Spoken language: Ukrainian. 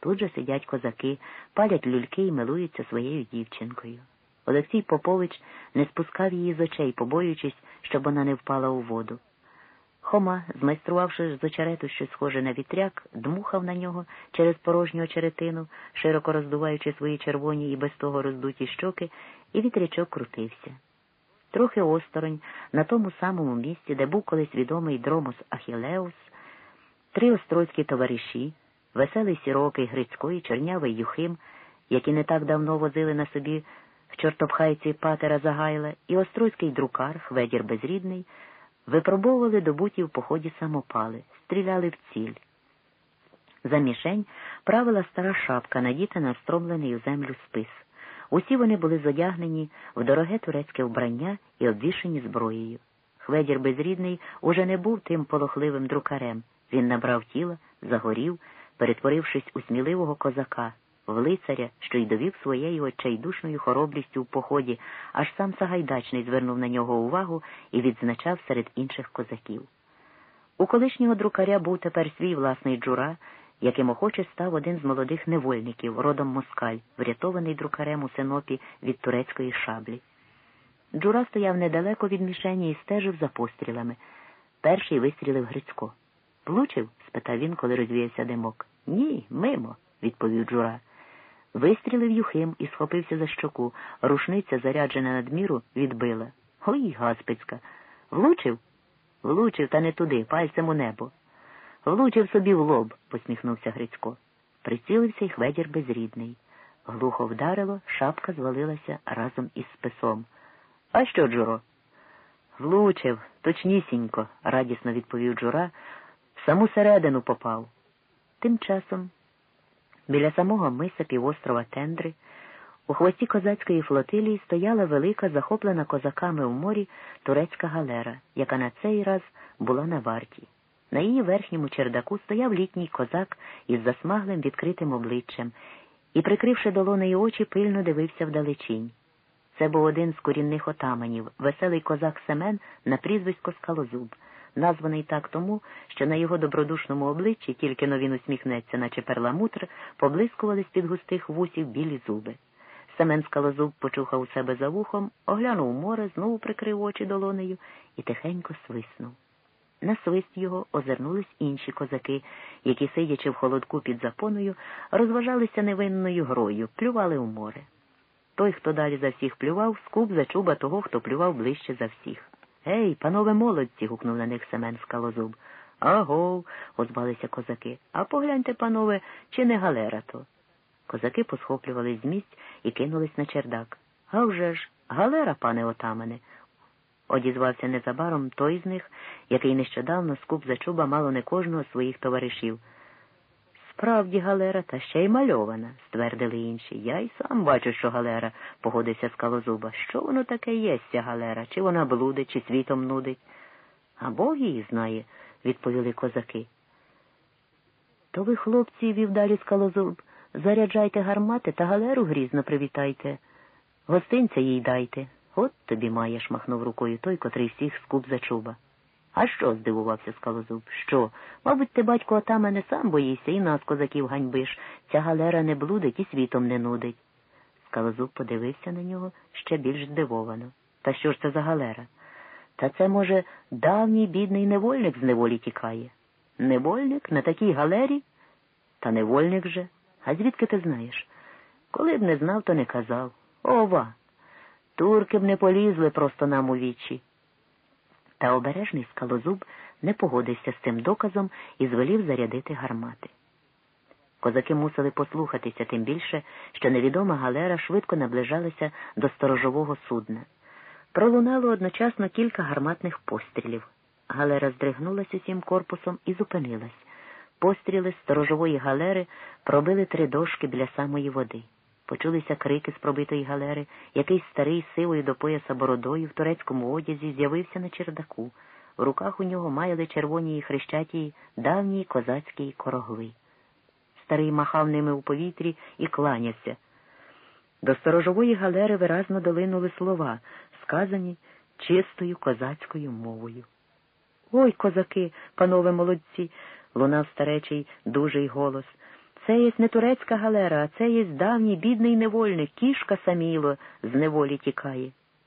Тут же сидять козаки, палять люльки і милуються своєю дівчинкою. Олексій Попович не спускав її з очей, побоюючись, щоб вона не впала у воду. Хома, змайструвавши з очерету щось схоже на вітряк, дмухав на нього через порожню очеретину, широко роздуваючи свої червоні і без того роздуті щоки, і вітрячок крутився. Трохи осторонь, на тому самому місці, де був колись відомий дромос Ахілеус, три острозькі товариші, веселий сірокий Грицько і чорнявий Юхим, які не так давно возили на собі в чортопхайці патера Загайла, і острозький друкар, Хведір Безрідний, випробовували добуті в поході самопали, стріляли в ціль. За мішень правила стара шапка, надіта на встромлений у землю спис. Усі вони були зодягнені в дороге турецьке вбрання і обвішані зброєю. Хведір безрідний уже не був тим полохливим друкарем. Він набрав тіла, загорів, перетворившись у сміливого козака, в лицаря, що й довів своєю отчайдушною хоробрістю в поході, аж сам Сагайдачний звернув на нього увагу і відзначав серед інших козаків. У колишнього друкаря був тепер свій власний джура, яким охоче став один з молодих невольників, родом москаль, врятований друкарем у синопі від турецької шаблі. Джура стояв недалеко від мішені і стежив за пострілами. Перший вистрілив Грицько. Влучив? спитав він, коли розвіявся димок. Ні, мимо, відповів Джура. Вистрілив Юхим і схопився за щоку. Рушниця, заряджена надміру, відбила. Ой, гаспицька. Влучив? Влучив, та не туди, пальцем у небо. Влучив собі в лоб, посміхнувся Грицько. Прицілився й хведір безрідний. Глухо вдарило, шапка звалилася разом із списом. А що, Джуро? Влучив, точнісінько, радісно відповів Джура, саму середину попав. Тим часом, біля самого миса півострова Тендри, у хвості козацької флотилії стояла велика, захоплена козаками в морі турецька галера, яка на цей раз була на варті. На її верхньому чердаку стояв літній козак із засмаглим відкритим обличчям і, прикривши долонею очі, пильно дивився вдалечінь. Це був один з корінних отаманів, веселий козак Семен на прізвисько Скалозуб, названий так тому, що на його добродушному обличчі, тільки но він усміхнеться, наче перламутр, поблискували з-під густих вусів білі зуби. Семен Скалозуб почухав у себе за вухом, оглянув море, знову прикрив очі долонею і тихенько свиснув. На свист його озирнулись інші козаки, які, сидячи в холодку під запоною, розважалися невинною грою, плювали у море. Той, хто далі за всіх плював, скуп за чуба того, хто плював ближче за всіх. Гей, панове молодці. гукнув на них Семен скалозуб. Агов, озвалися козаки. А погляньте, панове, чи не галера то. Козаки посхоплювались з місць і кинулись на чердак. А вже ж, галера, пане отамане, одізвався незабаром той з них, який нещодавно скуп за чуба мало не кожного з своїх товаришів. Справді галера, та ще й мальована, ствердили інші. Я й сам бачу, що галера, погодився скалозуба. Що воно таке є, ця галера? Чи вона блудить, чи світом нудить? А Бог її знає, відповіли козаки. То ви, хлопці, вів далі скалозуб, заряджайте гармати та галеру грізно привітайте. Гостинця їй дайте. От тобі маєш, махнув рукою той, котрий всіх скуп за чуба. А що? здивувався скалозуб. Що? Мабуть, ти, батько, ота мене сам боїшся і нас, козаків, ганьбиш. Ця галера не блудить і світом не нудить. Скалозуб подивився на нього ще більш здивовано. Та що ж це за галера? Та це, може, давній бідний невольник з неволі тікає. Невольник на такій галері? Та невольник же. А звідки ти знаєш? Коли б не знав, то не казав. Ова. Турки б не полізли просто нам у вічі. Та обережний скалозуб не погодився з цим доказом і звелів зарядити гармати. Козаки мусили послухатися, тим більше, що невідома галера швидко наближалася до сторожового судна. Пролунало одночасно кілька гарматних пострілів. Галера здригнулась усім корпусом і зупинилась. Постріли сторожової галери пробили три дошки біля самої води. Почулися крики з пробитої галери, якийсь старий сивою до пояса бородою в турецькому одязі з'явився на чердаку. В руках у нього маяли червоні і хрещаті давні козацькі корогли. Старий махав ними у повітрі і кланявся. До сторожової галери виразно долинули слова, сказані чистою козацькою мовою. Ой, козаки, панове молодці, лунав старечий дужий голос. Це єсть не турецька галера, а це єсть давній бідний невольник, кішка саміло з неволі тікає.